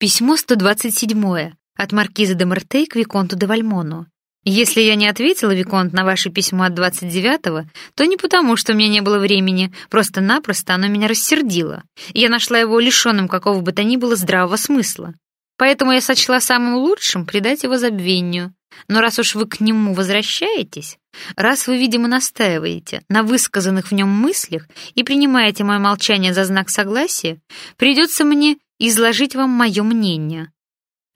Письмо 127 от маркиза де Мартей к Виконту де Вальмону. Если я не ответила, Виконт, на ваше письмо от 29-го, то не потому, что у меня не было времени, просто-напросто оно меня рассердило. Я нашла его лишенным какого бы то ни было здравого смысла. Поэтому я сочла самым лучшим придать его забвению. Но раз уж вы к нему возвращаетесь, раз вы, видимо, настаиваете на высказанных в нем мыслях и принимаете мое молчание за знак согласия, придется мне изложить вам мое мнение.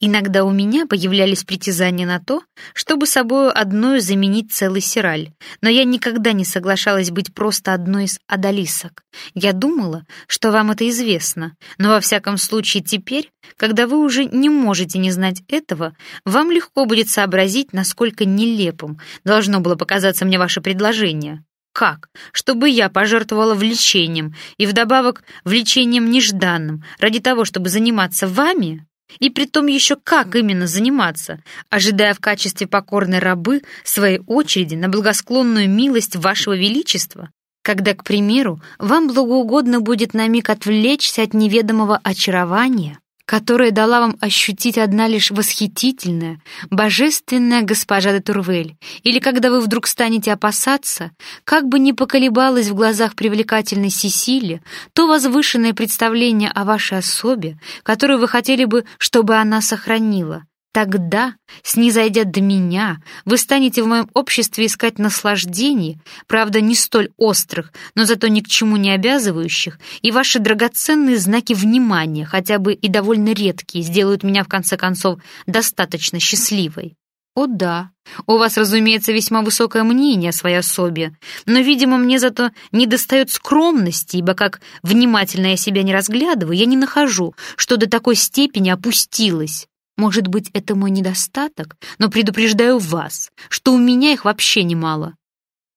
Иногда у меня появлялись притязания на то, чтобы собою одной заменить целый сираль, но я никогда не соглашалась быть просто одной из адалисок. Я думала, что вам это известно, но во всяком случае теперь, когда вы уже не можете не знать этого, вам легко будет сообразить, насколько нелепым должно было показаться мне ваше предложение. Как? Чтобы я пожертвовала влечением, и вдобавок влечением нежданным, ради того, чтобы заниматься вами? И притом еще как именно заниматься, ожидая в качестве покорной рабы своей очереди на благосклонную милость вашего величества? Когда, к примеру, вам благоугодно будет на миг отвлечься от неведомого очарования, которое дала вам ощутить одна лишь восхитительная, божественная госпожа де Турвель, или когда вы вдруг станете опасаться, как бы ни поколебалось в глазах привлекательной Сесили, то возвышенное представление о вашей особе, которое вы хотели бы, чтобы она сохранила, Тогда, снизойдя до меня, вы станете в моем обществе искать наслаждений, правда, не столь острых, но зато ни к чему не обязывающих, и ваши драгоценные знаки внимания, хотя бы и довольно редкие, сделают меня, в конце концов, достаточно счастливой. О да, у вас, разумеется, весьма высокое мнение о своей особе, но, видимо, мне зато недостает скромности, ибо как внимательно я себя не разглядываю, я не нахожу, что до такой степени опустилась. Может быть, это мой недостаток, но предупреждаю вас, что у меня их вообще немало.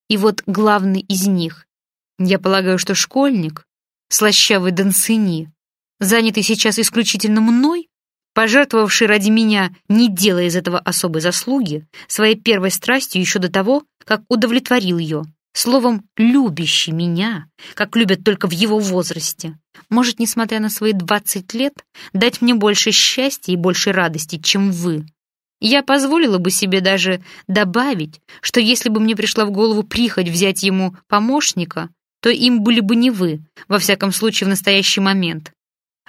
И вот главный из них. Я полагаю, что школьник, слащавый Донцини, занятый сейчас исключительно мной, пожертвовавший ради меня, не делая из этого особой заслуги, своей первой страстью еще до того, как удовлетворил ее, Словом, любящий меня, как любят только в его возрасте, может, несмотря на свои двадцать лет, дать мне больше счастья и больше радости, чем вы. Я позволила бы себе даже добавить, что если бы мне пришла в голову прихоть взять ему помощника, то им были бы не вы, во всяком случае в настоящий момент.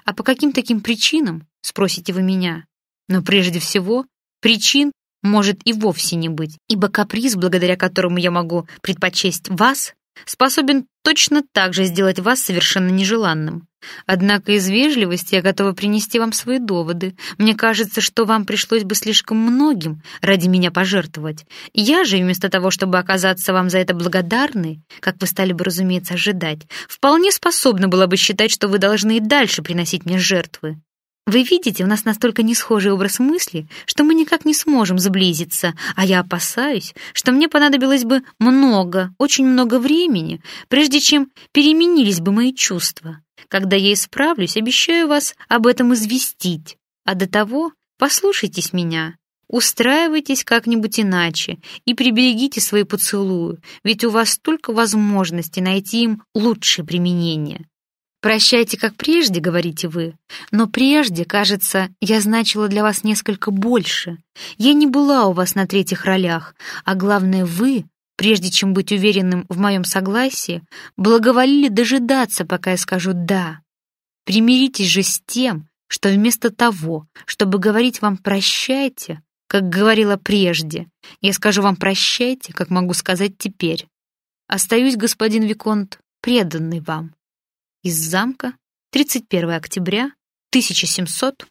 А по каким таким причинам, спросите вы меня? Но прежде всего, причин, может и вовсе не быть, ибо каприз, благодаря которому я могу предпочесть вас, способен точно так же сделать вас совершенно нежеланным. Однако из вежливости я готова принести вам свои доводы. Мне кажется, что вам пришлось бы слишком многим ради меня пожертвовать. Я же, вместо того, чтобы оказаться вам за это благодарной, как вы стали бы, разумеется, ожидать, вполне способна была бы считать, что вы должны и дальше приносить мне жертвы. Вы видите, у нас настолько несхожий образ мысли, что мы никак не сможем сблизиться, а я опасаюсь, что мне понадобилось бы много, очень много времени, прежде чем переменились бы мои чувства. Когда я исправлюсь, обещаю вас об этом известить. А до того послушайтесь меня, устраивайтесь как-нибудь иначе и приберегите свои поцелуи, ведь у вас столько возможностей найти им лучшее применение. «Прощайте, как прежде», — говорите вы. «Но прежде, кажется, я значила для вас несколько больше. Я не была у вас на третьих ролях, а главное, вы, прежде чем быть уверенным в моем согласии, благоволили дожидаться, пока я скажу «да». Примиритесь же с тем, что вместо того, чтобы говорить вам «прощайте», как говорила прежде, я скажу вам «прощайте», как могу сказать теперь. Остаюсь, господин Виконт, преданный вам из замка 31 октября 1700